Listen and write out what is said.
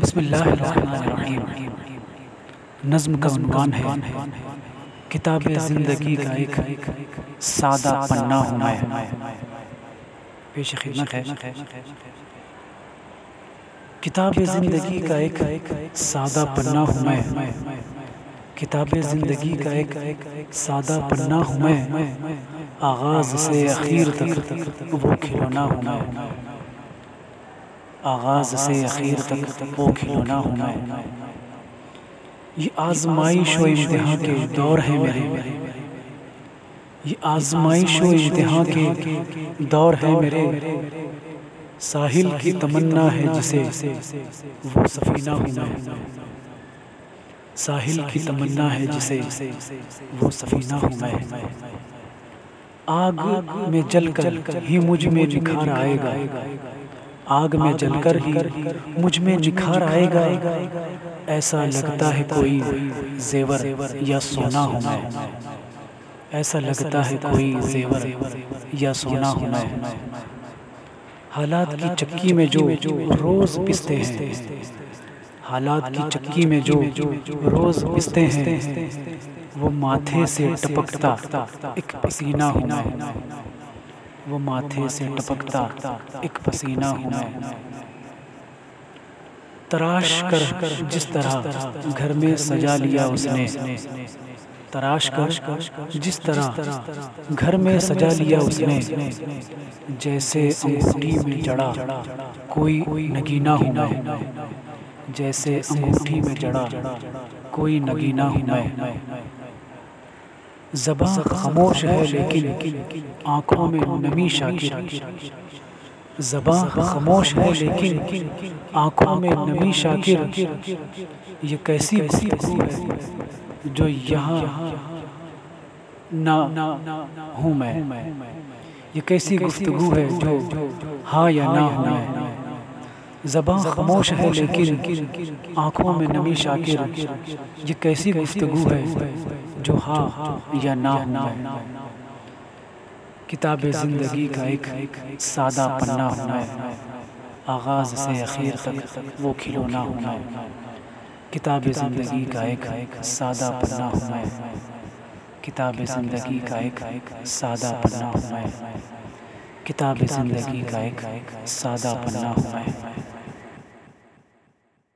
بسم اللہ الرحمن الرحیم۔ نظم کا عنوان ہے، کتاب زندگی کا ایک سادہ پنہ ہوں میں پیش خدمت ہے۔ کتاب زندگی کا ایک سادہ پنہ ہوں میں کتاب زندگی کا ایک سادہ پنہ ہوں میں آغاز سے اخیر تک وہ کھلونا ہوں میں آغاز سے اخیر تک وہ کھلونا ہوں میں یہ آزمائش و امتحان کے دور ہیں میرے۔ یہ آزمائش و امتحان کے دور ہے میرے۔ ساحل کی تمنا ہے جسے وہ سفینہ ہوں میں ساحل کی تمنا ہے جسے وہ سفینہ ہوں میں آگ میں جل کر ہی مجھ میں نکھار آئے گا۔ آگ میں جل کر ہی مجھ میں نکھار آئے گا۔ ایسا لگتا ہے کوئی زیور یا سونا ہوں میں۔ ایسا لگتا ہے کوئی زیور یا سونا ہوں میں۔ حالات کی چکی میں جو روز پستے ہیں۔ حالات کی چکی میں جو روز پستے ہیں۔ وہ ماتھے سے ٹپکتا ایک پسینہ ہوں میں۔ وہ ماتھے سے ٹپکتا ایک پسینہ ہوں۔ میں تراش کر جس طرح گھر میں سجا لیا اس نے۔ تراش کر جس طرح گھر میں سجا لیا اس نے۔ جیسے انگوٹھی میں جڑا کوئی نگینہ ہوں میں۔ جیسے انگوٹھی میں جڑا کوئی نگینہ ہوں میں۔ زباں خاموش ہے لیکن آنکھوں میں نمی شاکر زباں خاموش ہے لیکن آنکھوں میں نمی شاکر یہ کیسی گفتگو ہے جو یہاں نہ ہوں میں۔ یہ کیسی گفتگو ہے جو ہاں یا نہ ہوں میں۔ زباں خاموش ہے لیکن آنکھوں میں نمی شاکر یہ کیسی گفتگو ہے؟ جو ہاں یا نہ ہوں میں کتاب زندگی کا ایک سادہ پنہ ہوں میں آغاز سے اخیر تک وہ کھلونا ہوں میں کتاب زندگی کا ایک سادہ پنہ ہوں میں کتاب زندگی کا ایک سادہ پنہ ہوں میں کتاب زندگی کا ایک سادہ پنہ ہوا ہے۔